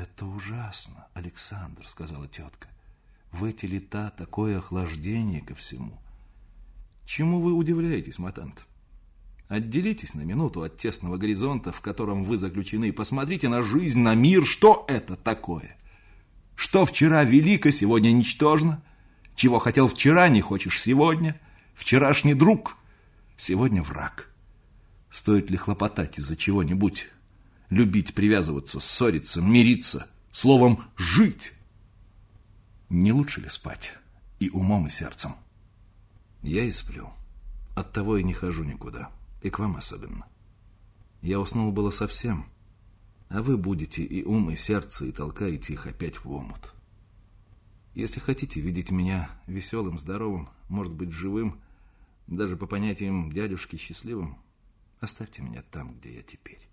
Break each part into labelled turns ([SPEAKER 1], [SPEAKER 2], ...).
[SPEAKER 1] Это ужасно, Александр, сказала тетка. В эти лета такое охлаждение ко всему. Чему вы удивляетесь, матант? Отделитесь на минуту от тесного горизонта, в котором вы заключены, и посмотрите на жизнь, на мир. Что это такое? Что вчера велико, сегодня ничтожно? Чего хотел вчера, не хочешь сегодня? Вчерашний друг, сегодня враг. Стоит ли хлопотать из-за чего-нибудь? Любить, привязываться, ссориться, мириться, словом, жить? Не лучше ли спать и умом, и сердцем? Я и сплю. Оттого и не хожу никуда. И к вам особенно. Я уснул было совсем, а вы будете и ум, и сердце, и толкаете их опять в омут. Если хотите видеть меня веселым, здоровым, может быть, живым, даже по понятиям дядюшки счастливым, оставьте меня там, где я теперь.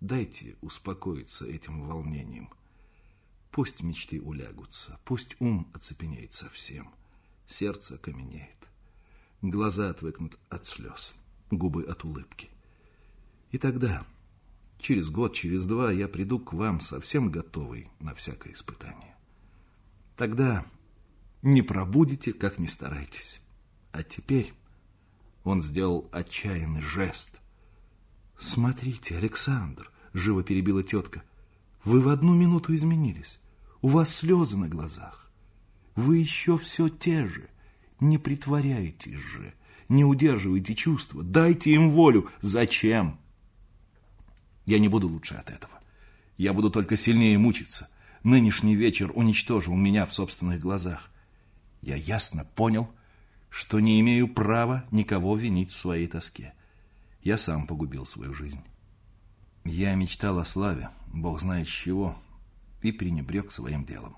[SPEAKER 1] Дайте успокоиться этим волнением. Пусть мечты улягутся, пусть ум оцепенеет совсем, сердце окаменеет, глаза отвыкнут от слез губы от улыбки. И тогда, через год, через два, я приду к вам совсем готовый на всякое испытание. Тогда не пробудете, как не старайтесь. А теперь он сделал отчаянный жест. «Смотрите, Александр!» — живо перебила тетка. «Вы в одну минуту изменились. У вас слезы на глазах. Вы еще все те же. Не притворяйтесь же. Не удерживайте чувства, дайте им волю. Зачем? Я не буду лучше от этого. Я буду только сильнее мучиться. Нынешний вечер уничтожил меня в собственных глазах. Я ясно понял, что не имею права никого винить в своей тоске. Я сам погубил свою жизнь. Я мечтал о славе, бог знает чего, и пренебрег своим делом.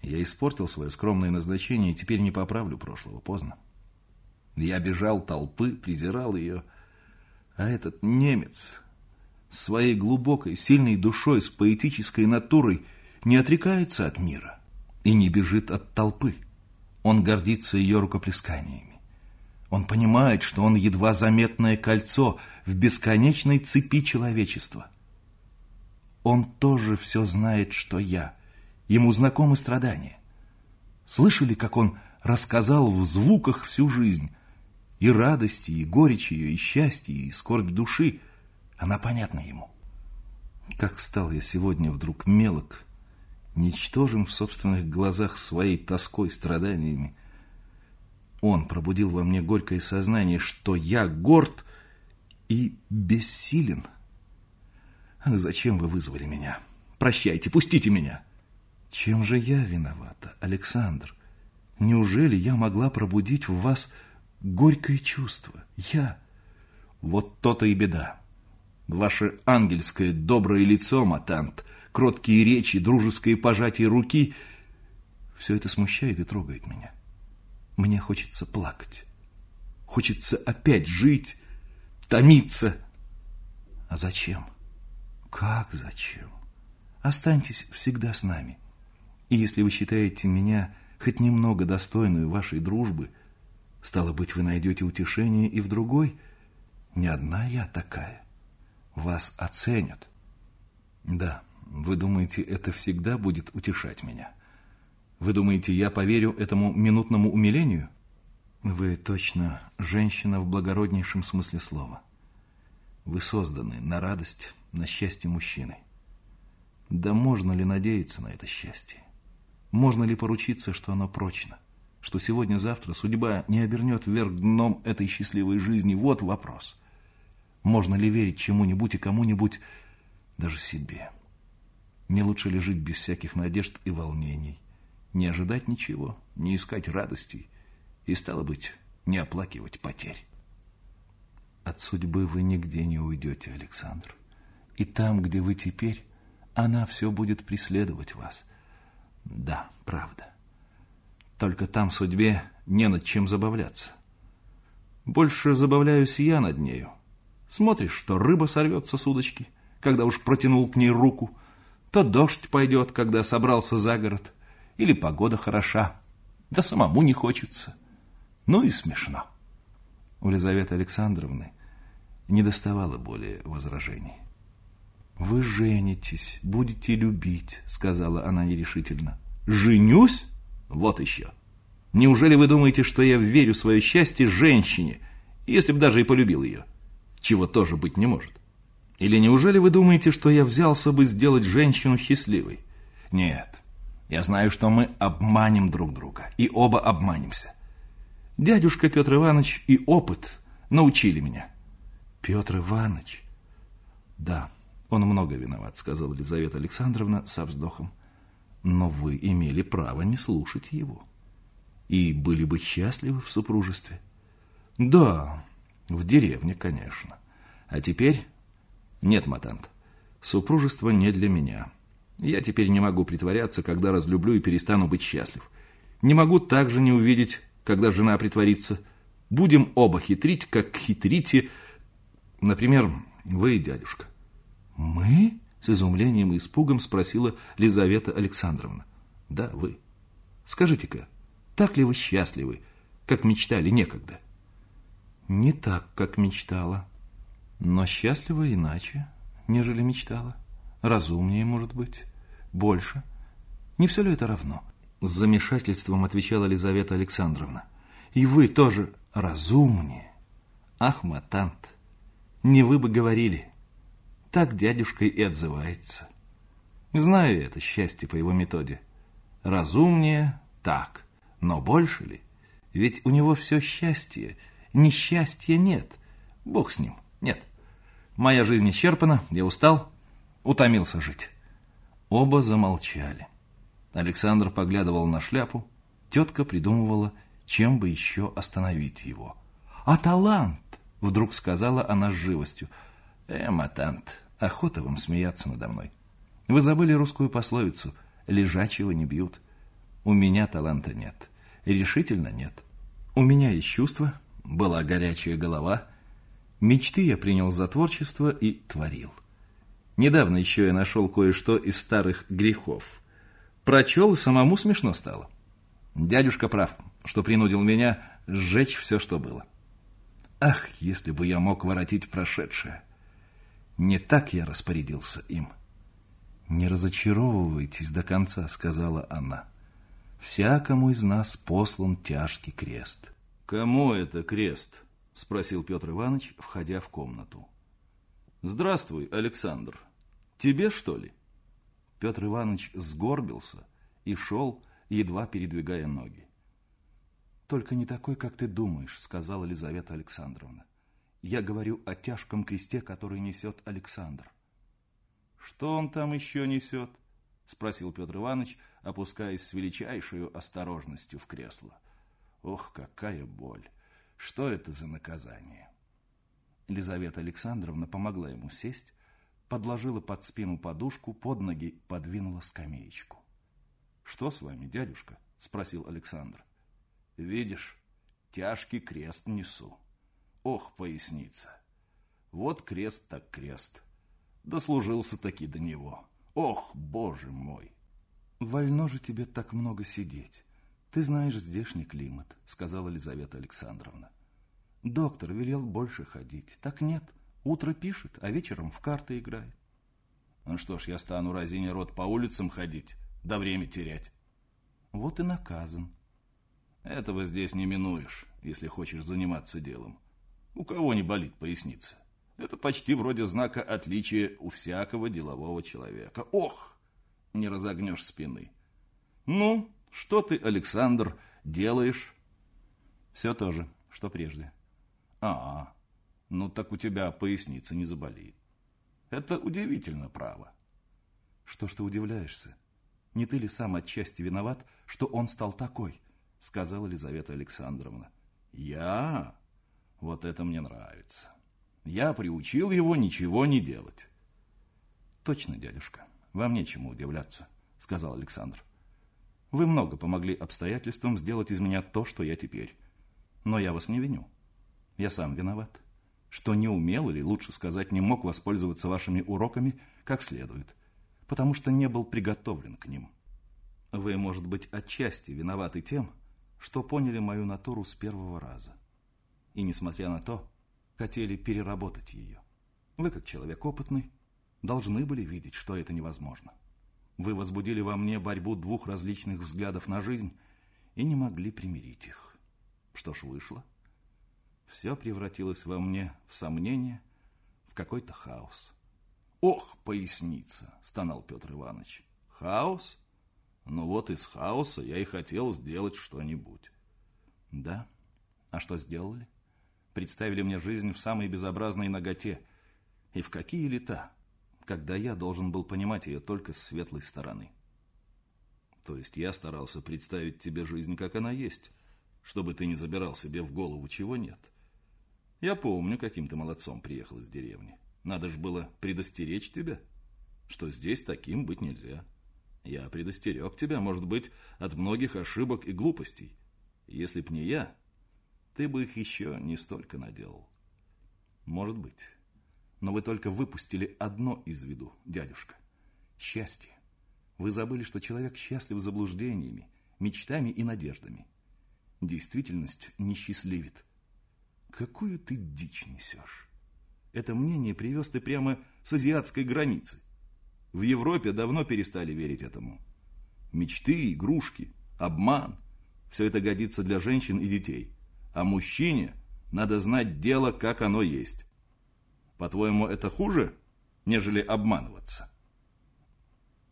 [SPEAKER 1] Я испортил свое скромное назначение и теперь не поправлю прошлого, поздно. Я бежал толпы, презирал ее. А этот немец своей глубокой, сильной душой, с поэтической натурой не отрекается от мира и не бежит от толпы. Он гордится ее рукоплесканиями. Он понимает, что он едва заметное кольцо в бесконечной цепи человечества. Он тоже все знает, что я. Ему знакомы страдания. Слышали, как он рассказал в звуках всю жизнь, и радости, и горечь ее, и счастье, и скорбь души, она понятна ему. Как стал я сегодня вдруг мелок, ничтожен в собственных глазах своей тоской, страданиями. Он пробудил во мне горькое сознание, что я горд и бессилен. Зачем вы вызвали меня? Прощайте, пустите меня. Чем же я виновата, Александр? Неужели я могла пробудить в вас горькое чувство. Я. Вот то-то и беда. Ваше ангельское доброе лицо, матант, кроткие речи, дружеское пожатие руки — все это смущает и трогает меня. Мне хочется плакать. Хочется опять жить, томиться. А зачем? Как зачем? Останьтесь всегда с нами. И если вы считаете меня хоть немного достойную вашей дружбы — Стало быть, вы найдете утешение и в другой. Не одна я такая. Вас оценят. Да, вы думаете, это всегда будет утешать меня? Вы думаете, я поверю этому минутному умилению? Вы точно женщина в благороднейшем смысле слова. Вы созданы на радость, на счастье мужчины. Да можно ли надеяться на это счастье? Можно ли поручиться, что оно прочно? что сегодня-завтра судьба не обернет вверх дном этой счастливой жизни. Вот вопрос. Можно ли верить чему-нибудь и кому-нибудь, даже себе? Не лучше ли жить без всяких надежд и волнений, не ожидать ничего, не искать радостей и, стало быть, не оплакивать потерь? От судьбы вы нигде не уйдете, Александр. И там, где вы теперь, она все будет преследовать вас. Да, правда. Только там судьбе не над чем забавляться. Больше забавляюсь я над нею. Смотришь, что рыба сорвется с удочки, когда уж протянул к ней руку, то дождь пойдет, когда собрался за город, или погода хороша, да самому не хочется. Ну и смешно. У Лизаветы Александровны не доставало более возражений. Вы женитесь, будете любить, сказала она нерешительно. Женюсь? Вот еще. Неужели вы думаете, что я верю в свое счастье женщине, если бы даже и полюбил ее? Чего тоже быть не может. Или неужели вы думаете, что я взялся бы сделать женщину счастливой? Нет. Я знаю, что мы обманем друг друга, и оба обманемся. Дядюшка Петр Иванович и опыт научили меня. Петр Иванович? Да, он много виноват, сказала Елизавета Александровна со вздохом. Но вы имели право не слушать его. И были бы счастливы в супружестве. Да, в деревне, конечно. А теперь... Нет, Матант, супружество не для меня. Я теперь не могу притворяться, когда разлюблю и перестану быть счастлив. Не могу также не увидеть, когда жена притворится. Будем оба хитрить, как хитрите, например, вы, дядюшка. Мы? С изумлением и испугом спросила Лизавета Александровна. Да, вы. Скажите-ка, так ли вы счастливы, как мечтали некогда? Не так, как мечтала, но счастлива иначе, нежели мечтала. Разумнее, может быть, больше. Не все ли это равно? С замешательством отвечала Лизавета Александровна. И вы тоже разумнее. Ах, матант, не вы бы говорили. Так дядюшка и отзывается. Знаю это счастье по его методе. Разумнее так, но больше ли? Ведь у него все счастье, несчастья нет. Бог с ним, нет. Моя жизнь исчерпана, я устал, утомился жить. Оба замолчали. Александр поглядывал на шляпу, тетка придумывала, чем бы еще остановить его. «А талант!» — вдруг сказала она с живостью. «Э, матант, охота вам смеяться надо мной. Вы забыли русскую пословицу «лежачего не бьют». У меня таланта нет, решительно нет. У меня есть чувство, была горячая голова, мечты я принял за творчество и творил. Недавно еще я нашел кое-что из старых грехов. Прочел и самому смешно стало. Дядюшка прав, что принудил меня сжечь все, что было. Ах, если бы я мог воротить прошедшее. Не так я распорядился им. Не разочаровывайтесь до конца, сказала она. Всякому из нас послан тяжкий крест. Кому это крест? Спросил Петр Иванович, входя в комнату. Здравствуй, Александр. Тебе, что ли? Петр Иванович сгорбился и шел, едва передвигая ноги. «Только не такой, как ты думаешь», — сказала Елизавета Александровна. «Я говорю о тяжком кресте, который несет Александр». «Что он там еще несет?» — спросил Петр Иванович, опускаясь с величайшей осторожностью в кресло. «Ох, какая боль! Что это за наказание?» Елизавета Александровна помогла ему сесть, подложила под спину подушку, под ноги подвинула скамеечку. «Что с вами, дядюшка?» – спросил Александр. «Видишь, тяжкий крест несу. Ох, поясница! Вот крест так крест. Дослужился таки до него. Ох, боже мой!» «Вольно же тебе так много сидеть. Ты знаешь здешний климат», – сказала Елизавета Александровна. Доктор велел больше ходить. Так нет. Утро пишет, а вечером в карты играет. Ну что ж, я стану разине рот по улицам ходить, да время терять. Вот и наказан. Этого здесь не минуешь, если хочешь заниматься делом. У кого не болит поясница? Это почти вроде знака отличия у всякого делового человека. Ох, не разогнешь спины. Ну, что ты, Александр, делаешь? Все то же, что прежде. А, ну так у тебя поясница не заболеет. Это удивительно, право. Что ж ты удивляешься? Не ты ли сам отчасти виноват, что он стал такой? Сказала Елизавета Александровна. Я? Вот это мне нравится. Я приучил его ничего не делать. Точно, дядюшка, вам нечему удивляться, сказал Александр. Вы много помогли обстоятельствам сделать из меня то, что я теперь. Но я вас не виню. Я сам виноват, что не умел или, лучше сказать, не мог воспользоваться вашими уроками как следует, потому что не был приготовлен к ним. Вы, может быть, отчасти виноваты тем, что поняли мою натуру с первого раза. И, несмотря на то, хотели переработать ее. Вы, как человек опытный, должны были видеть, что это невозможно. Вы возбудили во мне борьбу двух различных взглядов на жизнь и не могли примирить их. Что ж, вышло. Все превратилось во мне в сомнение, в какой-то хаос. «Ох, поясница!» – стонал Петр Иванович. «Хаос? Ну вот из хаоса я и хотел сделать что-нибудь». «Да? А что сделали?» Представили мне жизнь в самой безобразной ноготе. И в какие лета? когда я должен был понимать ее только с светлой стороны. То есть я старался представить тебе жизнь, как она есть, чтобы ты не забирал себе в голову, чего нет. Я помню, каким ты молодцом приехал из деревни. Надо же было предостеречь тебя, что здесь таким быть нельзя. Я предостерег тебя, может быть, от многих ошибок и глупостей. Если б не я, ты бы их еще не столько наделал. Может быть. Но вы только выпустили одно из виду, дядюшка. Счастье. Вы забыли, что человек счастлив заблуждениями, мечтами и надеждами. Действительность несчастливит. Какую ты дичь несешь? Это мнение привез ты прямо с азиатской границы. В Европе давно перестали верить этому. Мечты, игрушки, обман – все это годится для женщин и детей. А мужчине надо знать дело, как оно есть. По-твоему, это хуже, нежели обманываться?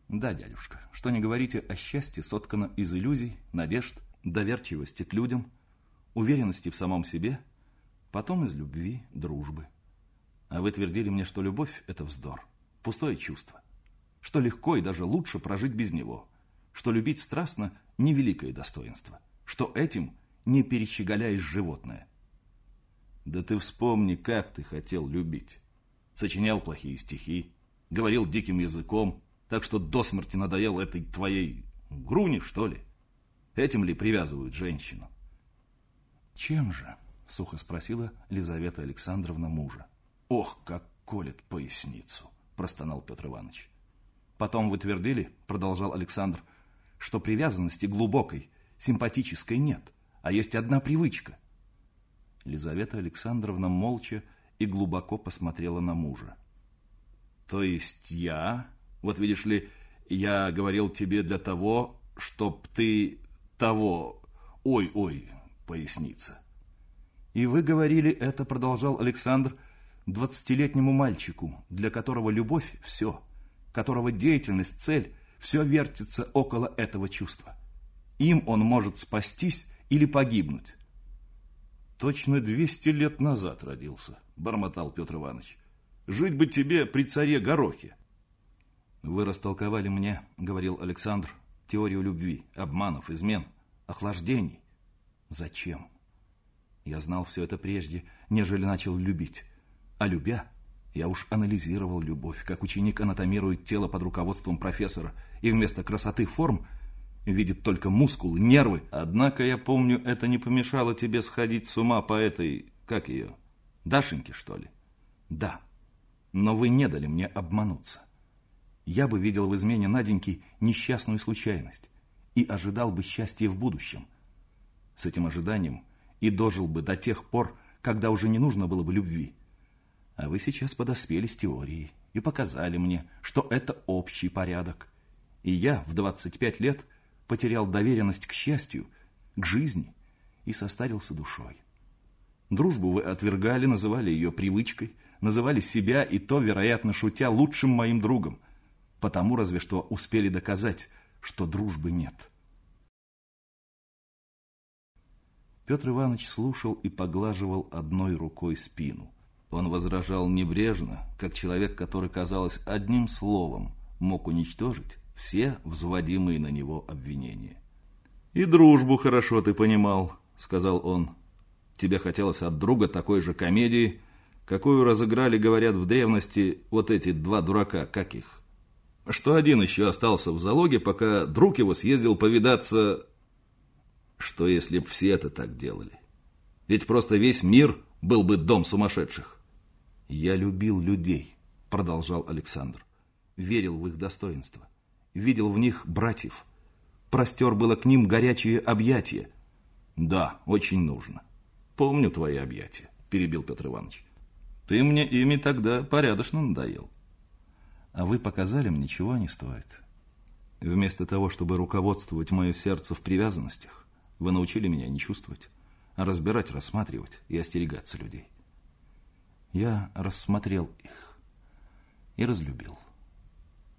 [SPEAKER 1] Да, дядюшка, что не говорите, о счастье соткано из иллюзий, надежд, доверчивости к людям, уверенности в самом себе, потом из любви, дружбы. А вы твердили мне, что любовь – это вздор, пустое чувство, что легко и даже лучше прожить без него, что любить страстно – невеликое достоинство, что этим не перещеголяешь животное – да ты вспомни, как ты хотел любить. Сочинял плохие стихи, говорил диким языком, так что до смерти надоел этой твоей груни, что ли? Этим ли привязывают женщину? Чем же? Сухо спросила Лизавета Александровна мужа. Ох, как колет поясницу, простонал Петр Иванович. Потом вы твердили, продолжал Александр, что привязанности глубокой, симпатической нет, а есть одна привычка Лизавета Александровна молча и глубоко посмотрела на мужа. «То есть я, вот видишь ли, я говорил тебе для того, чтоб ты того... Ой-ой, поясница». «И вы говорили это, — продолжал Александр, — двадцатилетнему мальчику, для которого любовь — все, которого деятельность, цель — все вертится около этого чувства. Им он может спастись или погибнуть. Точно двести лет назад родился, бормотал Петр Иванович. Жить бы тебе при царе Горохе. Вы растолковали мне, говорил Александр, теорию любви, обманов, измен, охлаждений. Зачем? Я знал все это прежде, нежели начал любить. А любя, я уж анализировал любовь, как ученик анатомирует тело под руководством профессора, и вместо красоты форм – видит только мускулы, нервы. Однако, я помню, это не помешало тебе сходить с ума по этой... Как ее? Дашеньке, что ли? Да. Но вы не дали мне обмануться. Я бы видел в измене Наденьки несчастную случайность и ожидал бы счастья в будущем. С этим ожиданием и дожил бы до тех пор, когда уже не нужно было бы любви. А вы сейчас подоспели с теорией и показали мне, что это общий порядок. И я в 25 лет потерял доверенность к счастью, к жизни и состарился душой. Дружбу вы отвергали, называли ее привычкой, называли себя и то, вероятно, шутя, лучшим моим другом, потому разве что успели доказать, что дружбы нет. Петр Иванович слушал и поглаживал одной рукой спину. Он возражал небрежно, как человек, который, казалось, одним словом мог уничтожить все взводимые на него обвинения. «И дружбу хорошо ты понимал», — сказал он. «Тебе хотелось от друга такой же комедии, какую разыграли, говорят, в древности вот эти два дурака, как их? Что один еще остался в залоге, пока друг его съездил повидаться... Что если б все это так делали? Ведь просто весь мир был бы дом сумасшедших». «Я любил людей», — продолжал Александр. «Верил в их достоинство видел в них братьев. Простер было к ним горячие объятия. Да, очень нужно. Помню твои объятия, перебил Петр Иванович. Ты мне ими тогда порядочно надоел. А вы показали мне, чего они стоят. Вместо того, чтобы руководствовать мое сердце в привязанностях, вы научили меня не чувствовать, а разбирать, рассматривать и остерегаться людей. Я рассмотрел их и разлюбил.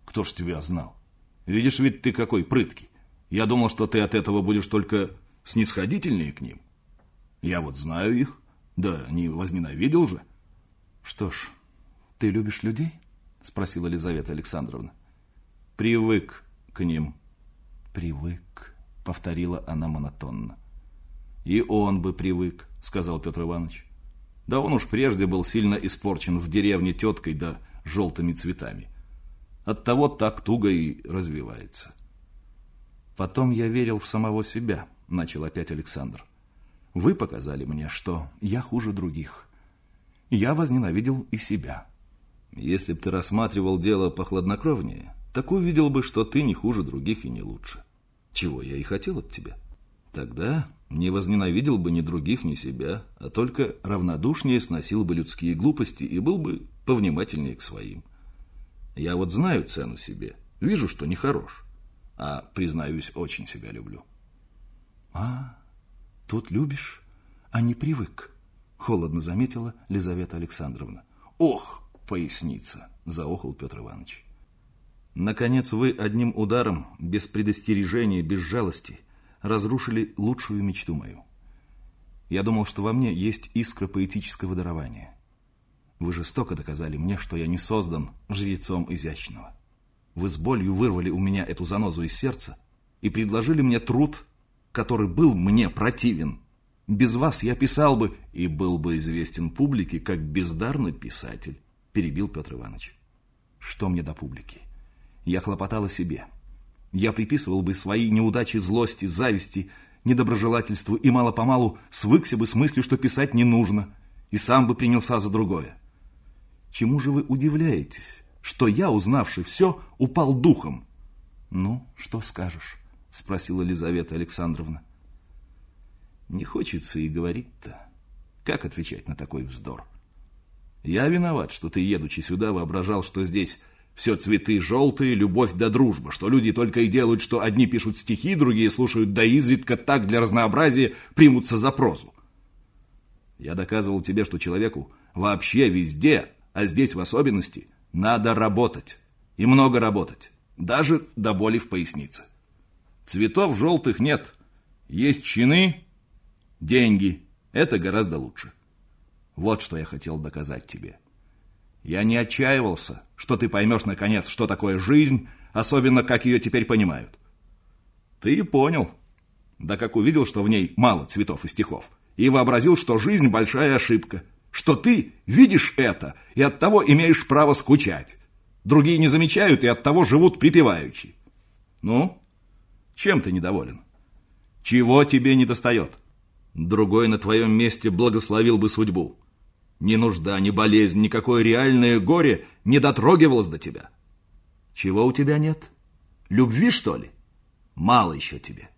[SPEAKER 2] Кто ж тебя знал? Видишь, ведь ты какой прыткий. Я думал, что ты от этого будешь только снисходительнее к ним. Я вот знаю их, да не возненавидел же.
[SPEAKER 1] Что ж, ты любишь людей? Спросила Елизавета Александровна.
[SPEAKER 2] Привык к ним.
[SPEAKER 1] Привык, повторила она монотонно.
[SPEAKER 2] И он бы привык, сказал Петр Иванович. Да он уж прежде был сильно испорчен в деревне теткой да желтыми цветами. Оттого так туго и развивается.
[SPEAKER 1] Потом я верил в самого себя, начал опять Александр. Вы показали мне, что я хуже других. Я возненавидел и себя.
[SPEAKER 2] Если б ты рассматривал дело похладнокровнее, так увидел бы, что ты не хуже других и не лучше. Чего я и хотел от тебя. Тогда не возненавидел бы ни других, ни себя, а только равнодушнее сносил бы людские глупости и был бы повнимательнее к своим. Я вот знаю цену себе, вижу, что нехорош, а, признаюсь, очень себя люблю.
[SPEAKER 1] А, тут любишь, а не привык, холодно заметила Лизавета Александровна.
[SPEAKER 2] Ох, поясница, заохал Петр Иванович.
[SPEAKER 1] Наконец вы одним ударом, без предостережения, без жалости, разрушили лучшую мечту мою. Я думал, что во мне есть искра поэтического дарования. Вы жестоко доказали мне, что я не создан жрецом изящного. Вы с болью вырвали у меня эту занозу из сердца и предложили мне труд, который был мне противен. Без вас я писал бы и был бы известен публике как бездарный писатель, перебил Петр Иванович. Что мне до публики? Я хлопотал о себе. Я приписывал бы свои неудачи злости, зависти, недоброжелательству и мало-помалу свыкся бы с мыслью, что писать не нужно, и сам бы принялся за другое. Чему же вы удивляетесь, что я, узнавший все, упал духом? Ну, что скажешь? Спросила Елизавета Александровна. Не хочется и говорить-то. Как отвечать на такой вздор? Я виноват, что ты, едучи сюда, воображал, что здесь все цветы желтые, любовь да дружба, что люди только и делают, что одни пишут стихи, другие слушают да изредка так для разнообразия примутся за прозу. Я доказывал тебе, что человеку вообще везде а здесь в особенности надо работать. И много работать. Даже до боли в пояснице. Цветов желтых нет. Есть чины, деньги. Это гораздо лучше. Вот что я хотел доказать тебе. Я не отчаивался, что ты поймешь наконец, что такое жизнь, особенно как ее теперь понимают. Ты понял. Да как увидел, что в ней мало цветов и стихов, и вообразил, что жизнь большая ошибка – что ты видишь это и оттого имеешь право скучать. Другие не замечают и оттого живут припеваючи. Ну, чем ты недоволен? Чего тебе не достает? Другой на твоем месте благословил бы судьбу. Ни нужда, ни болезнь, никакое реальное горе не дотрогивалось до тебя. Чего у тебя нет? Любви, что ли? Мало еще тебе.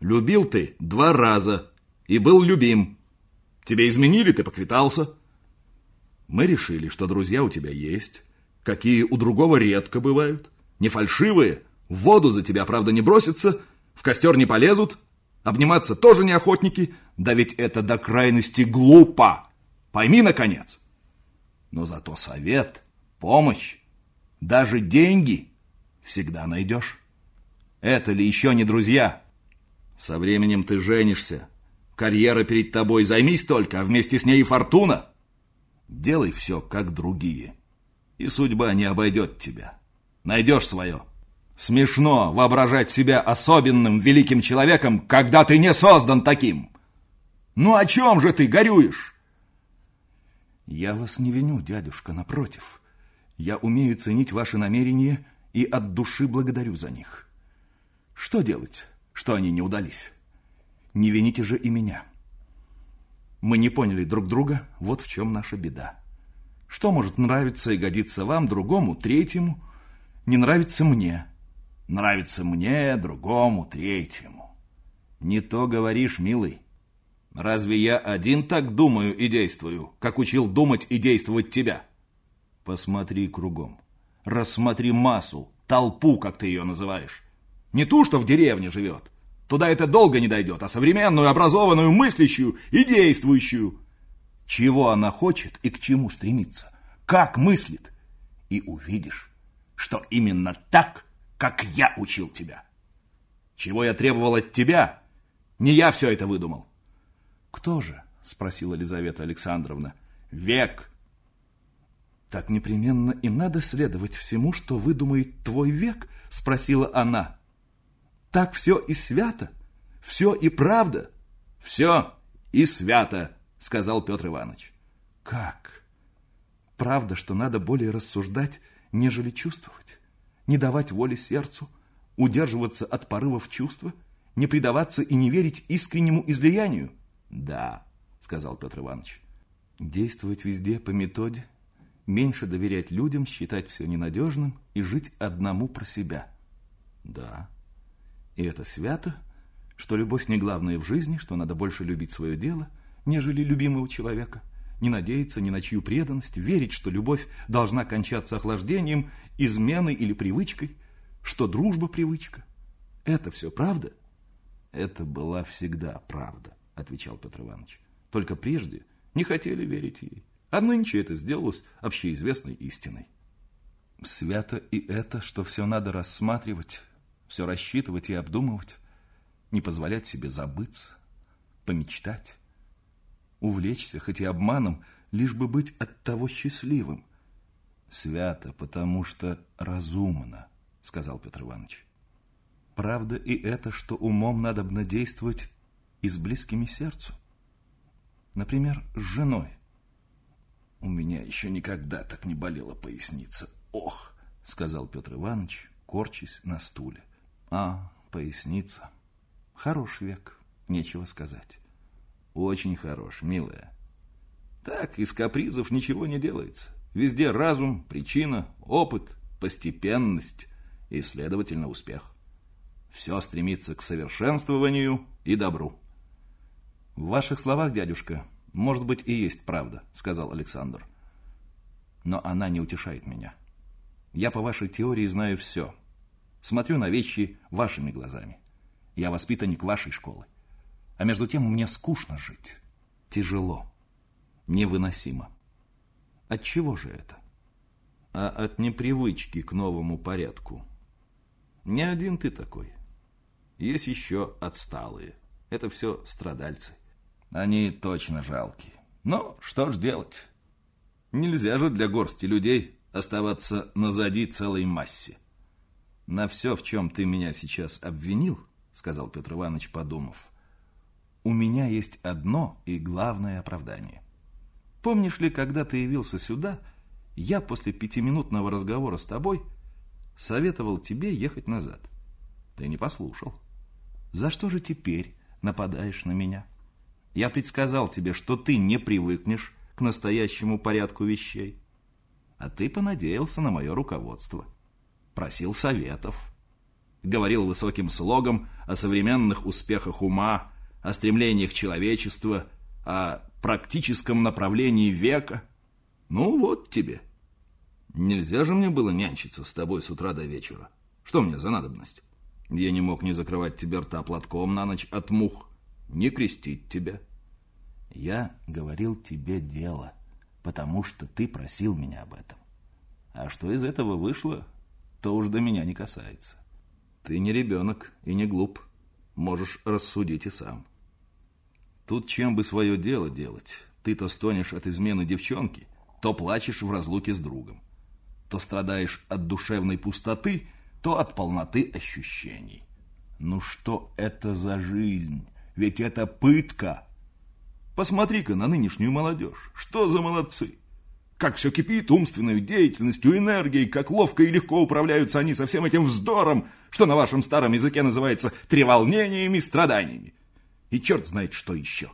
[SPEAKER 1] Любил ты два раза и был любим. Тебе изменили, ты поквитался. Мы решили, что друзья у тебя есть, какие у другого редко бывают, не фальшивые, в воду за тебя, правда, не бросятся, в костер не полезут, обниматься тоже не охотники, да ведь это до крайности глупо. Пойми, наконец. Но зато совет, помощь, даже деньги всегда найдешь. Это ли еще не друзья? Со временем ты женишься, Карьера перед тобой, займись только, а вместе с ней и фортуна. Делай все, как другие. И судьба не обойдет тебя. Найдешь свое. Смешно воображать себя особенным великим человеком, когда ты не создан таким. Ну о чем же ты горюешь? Я вас не виню, дядюшка, напротив. Я умею ценить ваши намерения и от души благодарю за них. Что делать, что они не удались? Не вините же и меня. Мы не поняли друг друга, вот в чем наша беда. Что может нравиться и годиться вам, другому, третьему, не нравится мне. Нравится мне, другому, третьему. Не то говоришь, милый. Разве я один так думаю и действую, как учил думать и действовать тебя? Посмотри кругом. Рассмотри массу, толпу, как ты ее называешь. Не ту, что в деревне живет. Туда это долго не дойдет, а современную, образованную, мыслящую и действующую. Чего она хочет и к чему стремится? Как мыслит? И увидишь, что именно так, как я учил тебя. Чего я требовал от тебя? Не я все это выдумал. Кто же? Спросила Елизавета Александровна. Век. Так непременно и надо следовать всему, что выдумает твой век? Спросила она. Так все и свято? Все и правда? Все и свято, сказал Петр Иванович. Как? Правда, что надо более рассуждать, нежели чувствовать? Не давать воли сердцу? Удерживаться от порывов чувства? Не предаваться и не верить искреннему излиянию? Да, сказал Петр Иванович. Действовать везде по методе, меньше доверять людям, считать все ненадежным и жить одному про себя. Да, и это свято, что любовь не главное в жизни, что надо больше любить свое дело, нежели любимого человека, не надеяться ни на чью преданность, верить, что любовь должна кончаться охлаждением, изменой или привычкой, что дружба привычка. Это все правда? Это была всегда правда, отвечал Петр Иванович. Только прежде не хотели верить ей. А нынче это сделалось общеизвестной истиной. Свято и это, что все надо рассматривать, все рассчитывать и обдумывать, не позволять себе забыться, помечтать, увлечься, хоть и обманом, лишь бы быть от того счастливым. Свято, потому что разумно, сказал Петр Иванович. Правда и это, что умом надо действовать и с близкими сердцу. Например, с женой. У меня еще никогда так не болела поясница. Ох, сказал Петр Иванович, корчась на стуле. А, поясница. Хорош век, нечего сказать. Очень хорош, милая. Так, из капризов ничего не делается. Везде разум, причина, опыт, постепенность и, следовательно, успех. Все стремится к совершенствованию и добру. В ваших словах, дядюшка, может быть и есть правда, сказал Александр. Но она не утешает меня. Я по вашей теории знаю все – Смотрю на вещи вашими глазами. Я воспитанник вашей школы. А между тем мне скучно жить. Тяжело. Невыносимо. От чего же это? А от непривычки к новому порядку. Не один ты такой. Есть еще отсталые. Это все страдальцы. Они точно жалкие. Но что ж делать? Нельзя же для горсти людей оставаться назади целой массе. «На все, в чем ты меня сейчас обвинил, — сказал Петр Иванович, подумав, — у меня есть одно и главное оправдание. Помнишь ли, когда ты явился сюда, я после пятиминутного разговора с тобой советовал тебе ехать назад? Ты не послушал. За что же теперь нападаешь на меня? Я предсказал тебе, что ты не привыкнешь к настоящему порядку вещей, а ты понадеялся на мое руководство» просил советов. Говорил высоким слогом о современных успехах ума, о стремлениях человечества, о практическом направлении века. Ну вот тебе. Нельзя же мне было нянчиться с тобой с утра до вечера. Что мне за надобность? Я не мог ни закрывать тебе рта платком на ночь от мух, ни крестить тебя. Я говорил тебе дело, потому что ты просил меня об этом. А что из этого вышло, то уж до меня не касается. Ты не ребенок и не глуп. Можешь рассудить и сам. Тут чем бы свое дело делать, ты то стонешь от измены девчонки, то плачешь в разлуке с другом. То страдаешь от душевной пустоты, то от полноты ощущений. Ну что это за жизнь? Ведь это пытка. Посмотри-ка на нынешнюю молодежь. Что за молодцы? Как все кипит умственной деятельностью, энергией, как ловко и легко управляются они со всем этим вздором, что на вашем старом языке называется треволнениями страданиями. И черт знает, что еще.